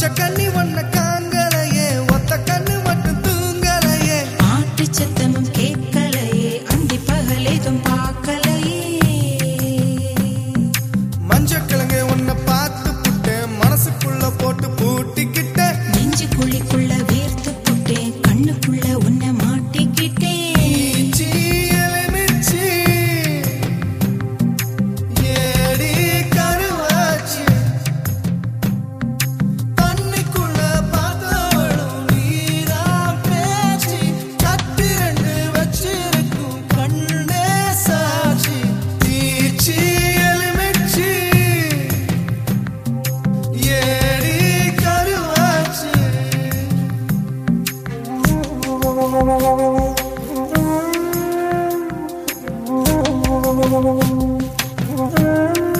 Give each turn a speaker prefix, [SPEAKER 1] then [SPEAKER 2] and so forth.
[SPEAKER 1] பச்சை கண்ணி ஒன்ன Thank you.